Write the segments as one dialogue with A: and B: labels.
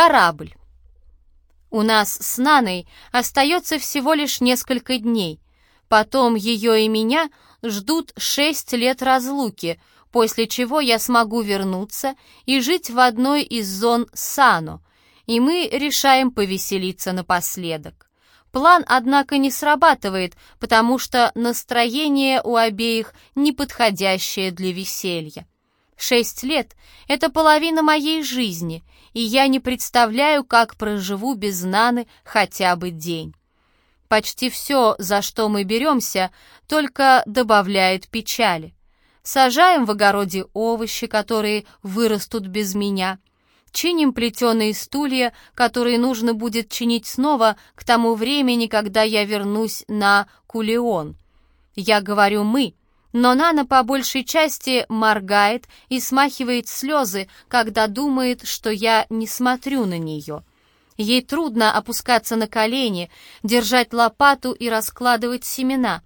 A: Корабль. У нас с Наной остается всего лишь несколько дней. Потом ее и меня ждут шесть лет разлуки, после чего я смогу вернуться и жить в одной из зон Сано, и мы решаем повеселиться напоследок. План, однако, не срабатывает, потому что настроение у обеих неподходящее для веселья. Шесть лет — это половина моей жизни, и я не представляю, как проживу без Наны хотя бы день. Почти все, за что мы беремся, только добавляет печали. Сажаем в огороде овощи, которые вырастут без меня. Чиним плетеные стулья, которые нужно будет чинить снова к тому времени, когда я вернусь на Кулеон. Я говорю «мы», но Нана по большей части моргает и смахивает слезы, когда думает, что я не смотрю на нее. Ей трудно опускаться на колени, держать лопату и раскладывать семена.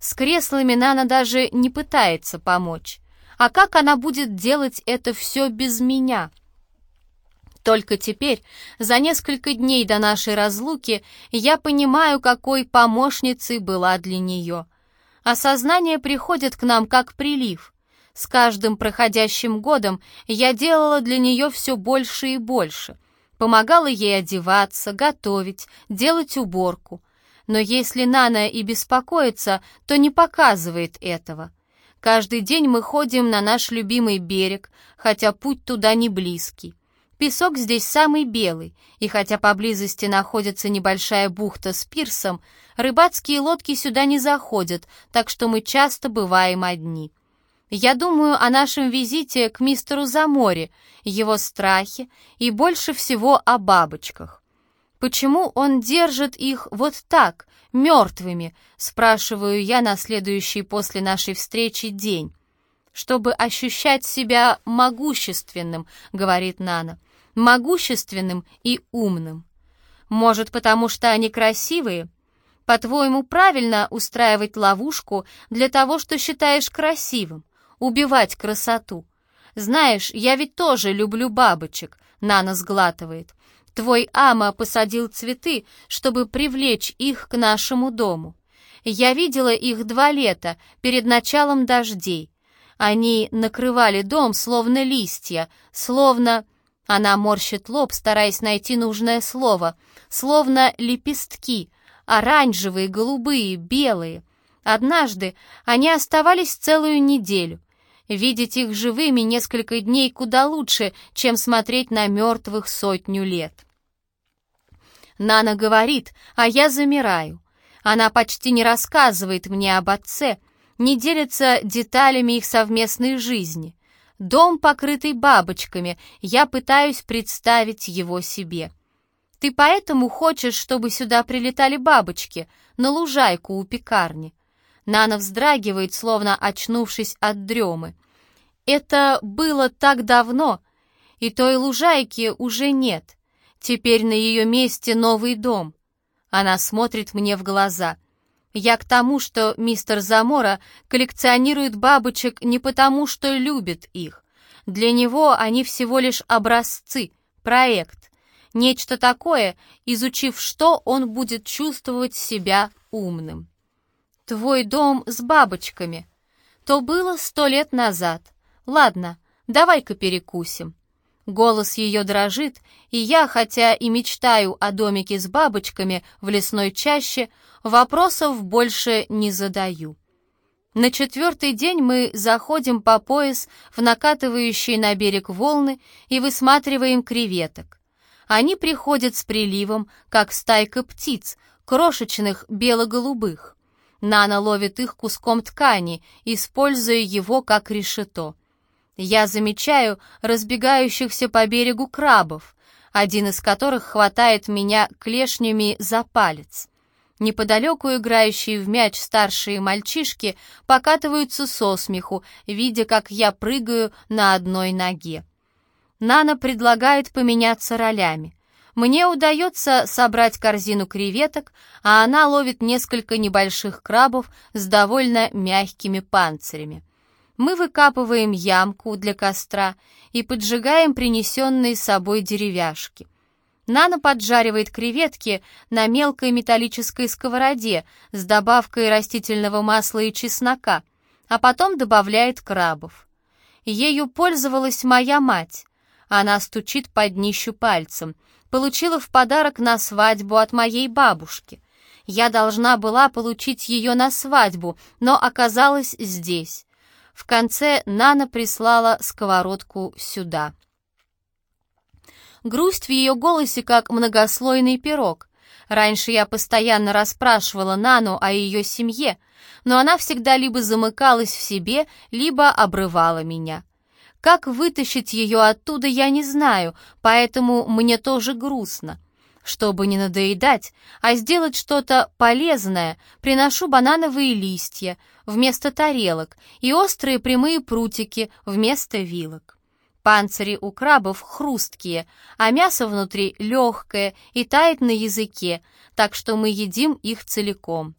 A: С креслами Нана даже не пытается помочь. А как она будет делать это все без меня? Только теперь, за несколько дней до нашей разлуки, я понимаю, какой помощницей была для нее — Осознание приходит к нам как прилив. С каждым проходящим годом я делала для нее все больше и больше. Помогала ей одеваться, готовить, делать уборку. Но если Нана и беспокоится, то не показывает этого. Каждый день мы ходим на наш любимый берег, хотя путь туда не близкий. Песок здесь самый белый, и хотя поблизости находится небольшая бухта с пирсом, рыбацкие лодки сюда не заходят, так что мы часто бываем одни. Я думаю о нашем визите к мистеру Заморе, его страхе и больше всего о бабочках. Почему он держит их вот так, мертвыми, спрашиваю я на следующий после нашей встречи день. «Чтобы ощущать себя могущественным», — говорит Нана могущественным и умным. Может, потому что они красивые? По-твоему, правильно устраивать ловушку для того, что считаешь красивым, убивать красоту? Знаешь, я ведь тоже люблю бабочек, Нана сглатывает. Твой Ама посадил цветы, чтобы привлечь их к нашему дому. Я видела их два лета, перед началом дождей. Они накрывали дом, словно листья, словно... Она морщит лоб, стараясь найти нужное слово, словно лепестки, оранжевые, голубые, белые. Однажды они оставались целую неделю. Видеть их живыми несколько дней куда лучше, чем смотреть на мертвых сотню лет. Нана говорит, а я замираю. Она почти не рассказывает мне об отце, не делится деталями их совместной жизни. Дом, покрытый бабочками, я пытаюсь представить его себе. Ты поэтому хочешь, чтобы сюда прилетали бабочки, на лужайку у пекарни? Нана вздрагивает, словно очнувшись от дремы. Это было так давно, и той лужайки уже нет. Теперь на ее месте новый дом. Она смотрит мне в глаза — я к тому, что мистер Замора коллекционирует бабочек не потому, что любит их. Для него они всего лишь образцы, проект. Нечто такое, изучив что, он будет чувствовать себя умным. Твой дом с бабочками. То было сто лет назад. Ладно, давай-ка перекусим. Голос ее дрожит, и я, хотя и мечтаю о домике с бабочками в лесной чаще, вопросов больше не задаю. На четвертый день мы заходим по пояс в накатывающие на берег волны и высматриваем креветок. Они приходят с приливом, как стайка птиц, крошечных бело-голубых. Нана ловит их куском ткани, используя его как решето. Я замечаю разбегающихся по берегу крабов, один из которых хватает меня клешнями за палец. Неподалеку играющие в мяч старшие мальчишки покатываются со смеху, видя, как я прыгаю на одной ноге. Нана предлагает поменяться ролями. Мне удается собрать корзину креветок, а она ловит несколько небольших крабов с довольно мягкими панцирями. Мы выкапываем ямку для костра и поджигаем принесенные с собой деревяшки. Нана поджаривает креветки на мелкой металлической сковороде с добавкой растительного масла и чеснока, а потом добавляет крабов. Ею пользовалась моя мать. Она стучит под днищу пальцем. Получила в подарок на свадьбу от моей бабушки. Я должна была получить ее на свадьбу, но оказалась здесь. В конце Нана прислала сковородку сюда. Грусть в ее голосе, как многослойный пирог. Раньше я постоянно расспрашивала Нану о ее семье, но она всегда либо замыкалась в себе, либо обрывала меня. Как вытащить ее оттуда, я не знаю, поэтому мне тоже грустно. Чтобы не надоедать, а сделать что-то полезное, приношу банановые листья вместо тарелок и острые прямые прутики вместо вилок. Панцири у крабов хрусткие, а мясо внутри легкое и тает на языке, так что мы едим их целиком.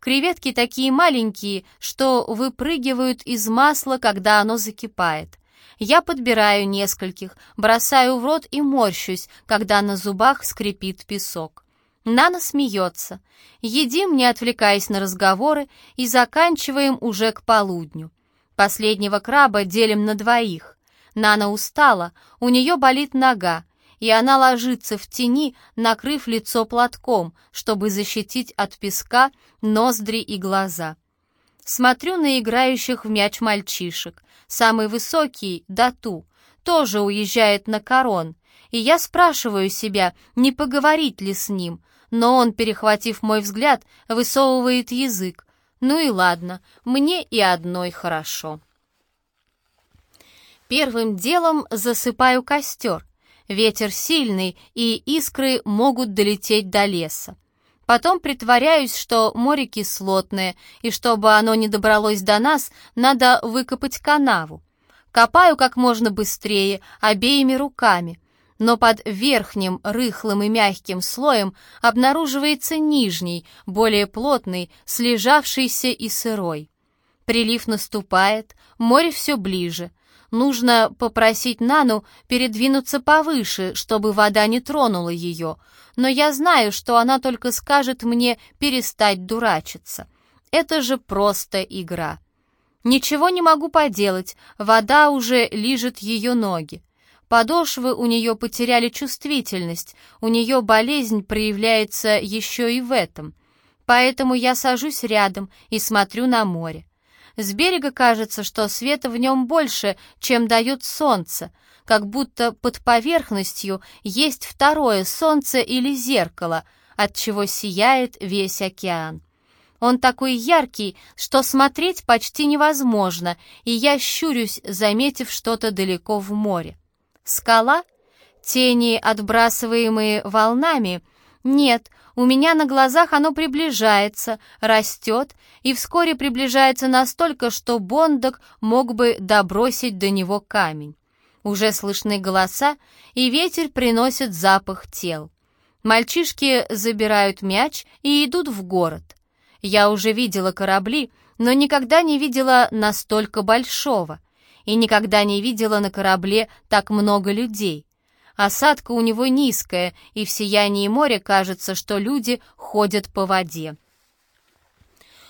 A: Креветки такие маленькие, что выпрыгивают из масла, когда оно закипает. Я подбираю нескольких, бросаю в рот и морщусь, когда на зубах скрипит песок. Нана смеется. Едим, не отвлекаясь на разговоры, и заканчиваем уже к полудню. Последнего краба делим на двоих. Нана устала, у нее болит нога, и она ложится в тени, накрыв лицо платком, чтобы защитить от песка ноздри и глаза. Смотрю на играющих в мяч мальчишек. Самый высокий, Дату, тоже уезжает на корон. И я спрашиваю себя, не поговорить ли с ним, но он, перехватив мой взгляд, высовывает язык. Ну и ладно, мне и одной хорошо. Первым делом засыпаю костер. Ветер сильный, и искры могут долететь до леса. Потом притворяюсь, что море кислотное, и чтобы оно не добралось до нас, надо выкопать канаву. Копаю как можно быстрее, обеими руками. Но под верхним, рыхлым и мягким слоем обнаруживается нижний, более плотный, слежавшийся и сырой. Прилив наступает, море все ближе — Нужно попросить Нану передвинуться повыше, чтобы вода не тронула ее, но я знаю, что она только скажет мне перестать дурачиться. Это же просто игра. Ничего не могу поделать, вода уже лижет ее ноги. Подошвы у нее потеряли чувствительность, у нее болезнь проявляется еще и в этом. Поэтому я сажусь рядом и смотрю на море. С берега кажется, что света в нем больше, чем дает солнце, как будто под поверхностью есть второе солнце или зеркало, от чего сияет весь океан. Он такой яркий, что смотреть почти невозможно, и я щурюсь, заметив что-то далеко в море. Скала? Тени, отбрасываемые волнами? Нет, у меня на глазах оно приближается, растет, и вскоре приближается настолько, что Бондок мог бы добросить до него камень. Уже слышны голоса, и ветер приносит запах тел. Мальчишки забирают мяч и идут в город. Я уже видела корабли, но никогда не видела настолько большого. И никогда не видела на корабле так много людей. Осадка у него низкая, и в сиянии моря кажется, что люди ходят по воде.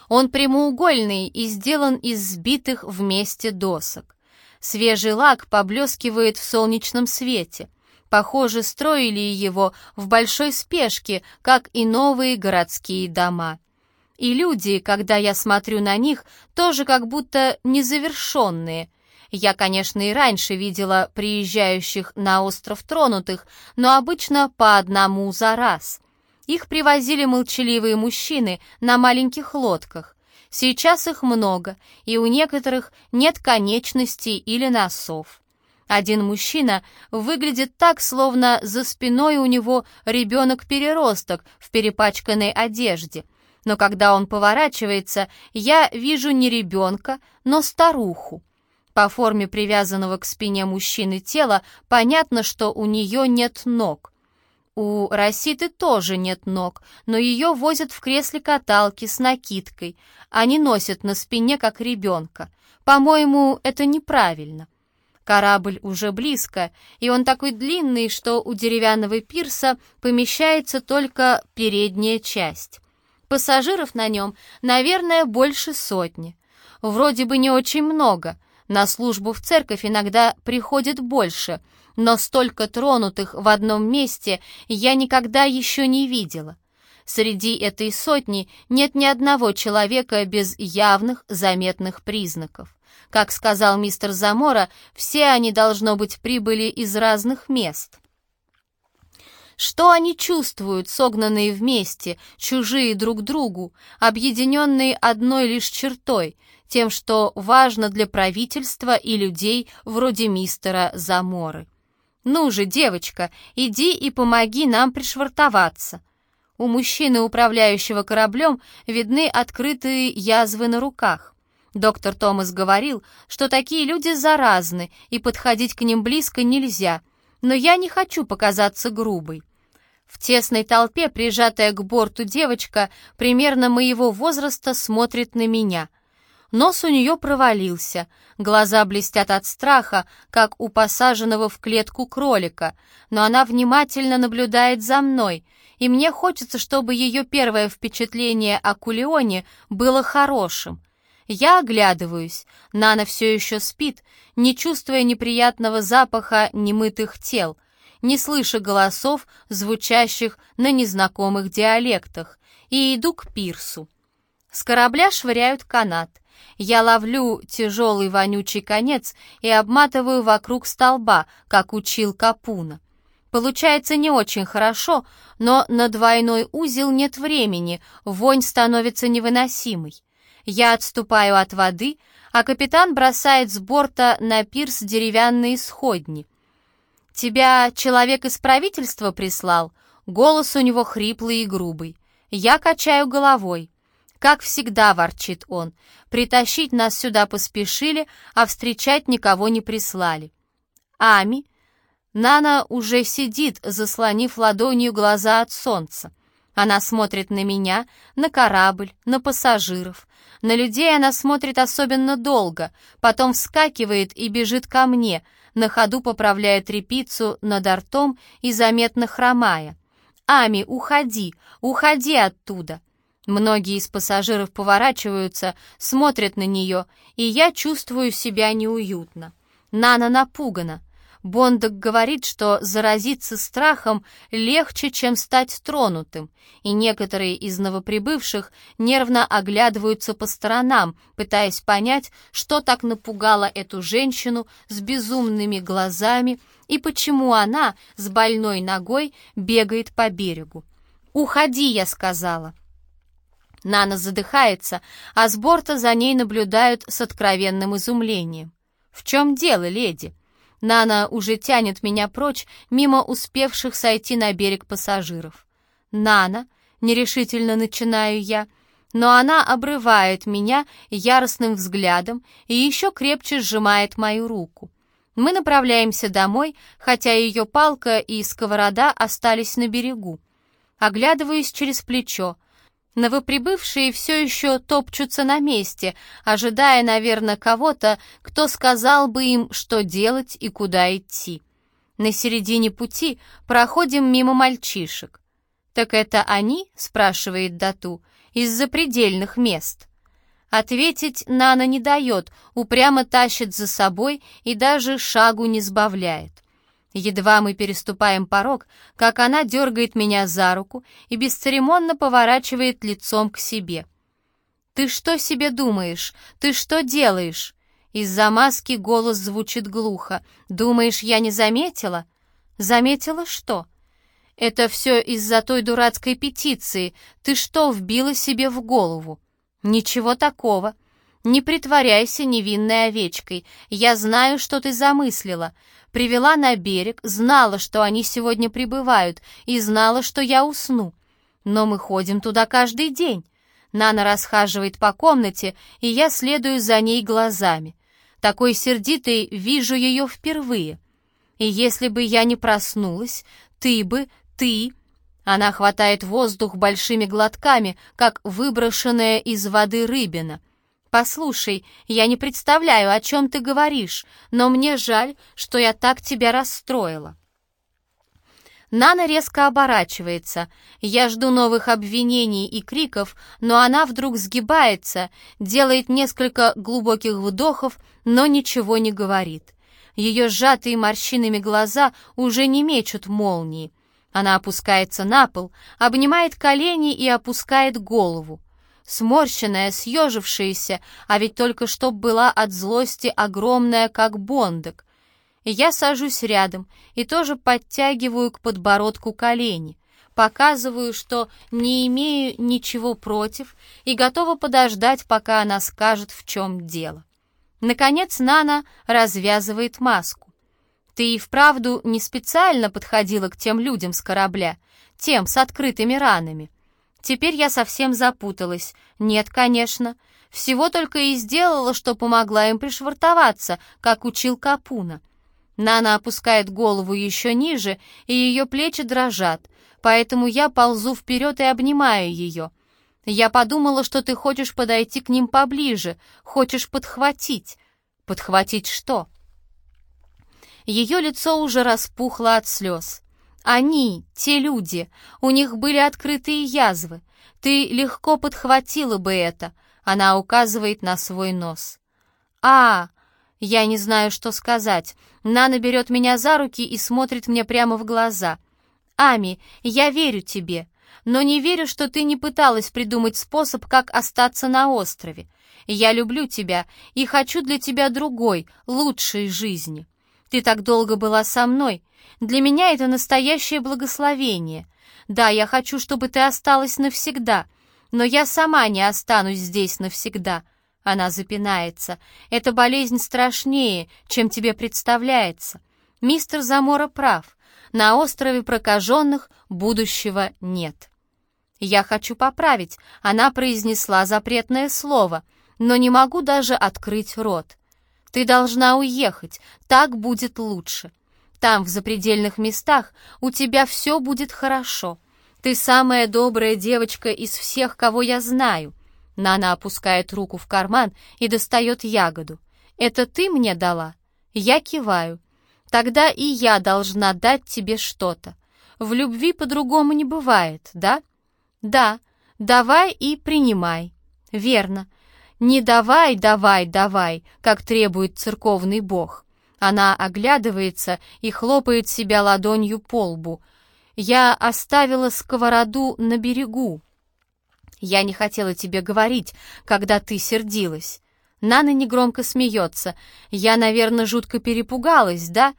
A: Он прямоугольный и сделан из сбитых вместе досок. Свежий лак поблескивает в солнечном свете. Похоже, строили его в большой спешке, как и новые городские дома. И люди, когда я смотрю на них, тоже как будто незавершенные, я, конечно, и раньше видела приезжающих на остров тронутых, но обычно по одному за раз. Их привозили молчаливые мужчины на маленьких лодках. Сейчас их много, и у некоторых нет конечностей или носов. Один мужчина выглядит так, словно за спиной у него ребенок-переросток в перепачканной одежде. Но когда он поворачивается, я вижу не ребенка, но старуху. По форме привязанного к спине мужчины тела понятно, что у нее нет ног. У Роситы тоже нет ног, но ее возят в кресле каталки с накидкой. Они носят на спине, как ребенка. По-моему, это неправильно. Корабль уже близко, и он такой длинный, что у деревянного пирса помещается только передняя часть. Пассажиров на нем, наверное, больше сотни. Вроде бы не очень много. На службу в церковь иногда приходит больше, но столько тронутых в одном месте я никогда еще не видела. Среди этой сотни нет ни одного человека без явных заметных признаков. Как сказал мистер Замора, все они, должно быть, прибыли из разных мест. Что они чувствуют, согнанные вместе, чужие друг другу, объединенные одной лишь чертой, тем, что важно для правительства и людей вроде мистера Заморы? «Ну же, девочка, иди и помоги нам пришвартоваться». У мужчины, управляющего кораблем, видны открытые язвы на руках. Доктор Томас говорил, что такие люди заразны, и подходить к ним близко нельзя, но я не хочу показаться грубой. В тесной толпе, прижатая к борту девочка, примерно моего возраста, смотрит на меня. Нос у нее провалился, глаза блестят от страха, как у посаженного в клетку кролика, но она внимательно наблюдает за мной, и мне хочется, чтобы ее первое впечатление о Кулионе было хорошим. Я оглядываюсь. Нана все еще спит, не чувствуя неприятного запаха немытых тел, не слыша голосов, звучащих на незнакомых диалектах, и иду к пирсу. С корабля швыряют канат. Я ловлю тяжелый вонючий конец и обматываю вокруг столба, как учил Капуна. Получается не очень хорошо, но на двойной узел нет времени, вонь становится невыносимой. Я отступаю от воды, а капитан бросает с борта на пирс деревянные сходни. «Тебя человек из правительства прислал?» Голос у него хриплый и грубый. Я качаю головой. Как всегда, ворчит он. Притащить нас сюда поспешили, а встречать никого не прислали. Ами. Нана уже сидит, заслонив ладонью глаза от солнца. Она смотрит на меня, на корабль, на пассажиров. На людей она смотрит особенно долго, потом вскакивает и бежит ко мне, на ходу поправляя трепицу над ртом и заметно хромая. «Ами, уходи, уходи оттуда!» Многие из пассажиров поворачиваются, смотрят на нее, и я чувствую себя неуютно. Нана напугана. Бондок говорит, что заразиться страхом легче, чем стать тронутым, и некоторые из новоприбывших нервно оглядываются по сторонам, пытаясь понять, что так напугало эту женщину с безумными глазами и почему она с больной ногой бегает по берегу. «Уходи», — я сказала. Нана задыхается, а с борта за ней наблюдают с откровенным изумлением. «В чем дело, леди?» Нана уже тянет меня прочь, мимо успевших сойти на берег пассажиров. «Нана», — нерешительно начинаю я, но она обрывает меня яростным взглядом и еще крепче сжимает мою руку. Мы направляемся домой, хотя ее палка и сковорода остались на берегу. Оглядываюсь через плечо. Новоприбывшие все еще топчутся на месте, ожидая, наверное, кого-то, кто сказал бы им, что делать и куда идти. На середине пути проходим мимо мальчишек. «Так это они?» — спрашивает Дату. «Из запредельных мест». Ответить Нана не дает, упрямо тащит за собой и даже шагу не сбавляет. Едва мы переступаем порог, как она дергает меня за руку и бесцеремонно поворачивает лицом к себе. «Ты что себе думаешь? Ты что делаешь?» Из-за маски голос звучит глухо. «Думаешь, я не заметила?» «Заметила что?» «Это все из-за той дурацкой петиции. Ты что вбила себе в голову?» «Ничего такого. Не притворяйся невинной овечкой. Я знаю, что ты замыслила привела на берег, знала, что они сегодня прибывают, и знала, что я усну. Но мы ходим туда каждый день. Нана расхаживает по комнате, и я следую за ней глазами. Такой сердитой вижу ее впервые. И если бы я не проснулась, ты бы, ты... Она хватает воздух большими глотками, как выброшенная из воды рыбина — «Послушай, я не представляю, о чем ты говоришь, но мне жаль, что я так тебя расстроила». Нана резко оборачивается. Я жду новых обвинений и криков, но она вдруг сгибается, делает несколько глубоких вдохов, но ничего не говорит. Ее сжатые морщинами глаза уже не мечут молнии. Она опускается на пол, обнимает колени и опускает голову сморщенная, съежившаяся, а ведь только что была от злости огромная, как бондок. Я сажусь рядом и тоже подтягиваю к подбородку колени, показываю, что не имею ничего против и готова подождать, пока она скажет, в чем дело. Наконец Нана развязывает маску. «Ты и вправду не специально подходила к тем людям с корабля, тем с открытыми ранами?» Теперь я совсем запуталась. Нет, конечно. Всего только и сделала, что помогла им пришвартоваться, как учил Капуна. Нана опускает голову еще ниже, и ее плечи дрожат, поэтому я ползу вперед и обнимаю ее. Я подумала, что ты хочешь подойти к ним поближе, хочешь подхватить. Подхватить что? Ее лицо уже распухло от слез. Они, те люди, у них были открытые язвы. Ты легко подхватила бы это. Она указывает на свой нос. А, я не знаю, что сказать. Нана берет меня за руки и смотрит мне прямо в глаза. Ами, я верю тебе, но не верю, что ты не пыталась придумать способ, как остаться на острове. Я люблю тебя и хочу для тебя другой, лучшей жизни. Ты так долго была со мной, для меня это настоящее благословение. Да, я хочу, чтобы ты осталась навсегда, но я сама не останусь здесь навсегда. Она запинается. Эта болезнь страшнее, чем тебе представляется. Мистер Замора прав. На острове прокаженных будущего нет. Я хочу поправить. Она произнесла запретное слово, но не могу даже открыть рот. Ты должна уехать, так будет лучше. Там, в запредельных местах, у тебя все будет хорошо. Ты самая добрая девочка из всех, кого я знаю». Нана опускает руку в карман и достает ягоду. «Это ты мне дала?» Я киваю. «Тогда и я должна дать тебе что-то. В любви по-другому не бывает, да?» «Да, давай и принимай». «Верно. Не давай, давай, давай, как требует церковный бог. Она оглядывается и хлопает себя ладонью по лбу. «Я оставила сковороду на берегу». «Я не хотела тебе говорить, когда ты сердилась». Нана негромко смеется. «Я, наверное, жутко перепугалась, да?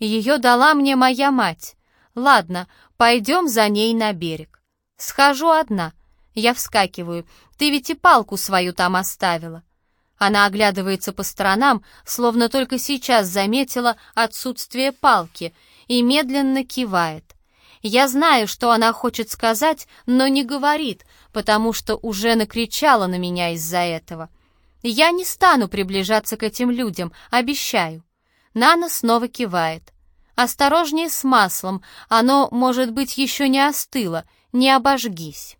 A: Ее дала мне моя мать. Ладно, пойдем за ней на берег. Схожу одна». Я вскакиваю. «Ты ведь и палку свою там оставила». Она оглядывается по сторонам, словно только сейчас заметила отсутствие палки, и медленно кивает. Я знаю, что она хочет сказать, но не говорит, потому что уже накричала на меня из-за этого. Я не стану приближаться к этим людям, обещаю. Нана снова кивает. Осторожнее с маслом, оно, может быть, еще не остыло, не обожгись.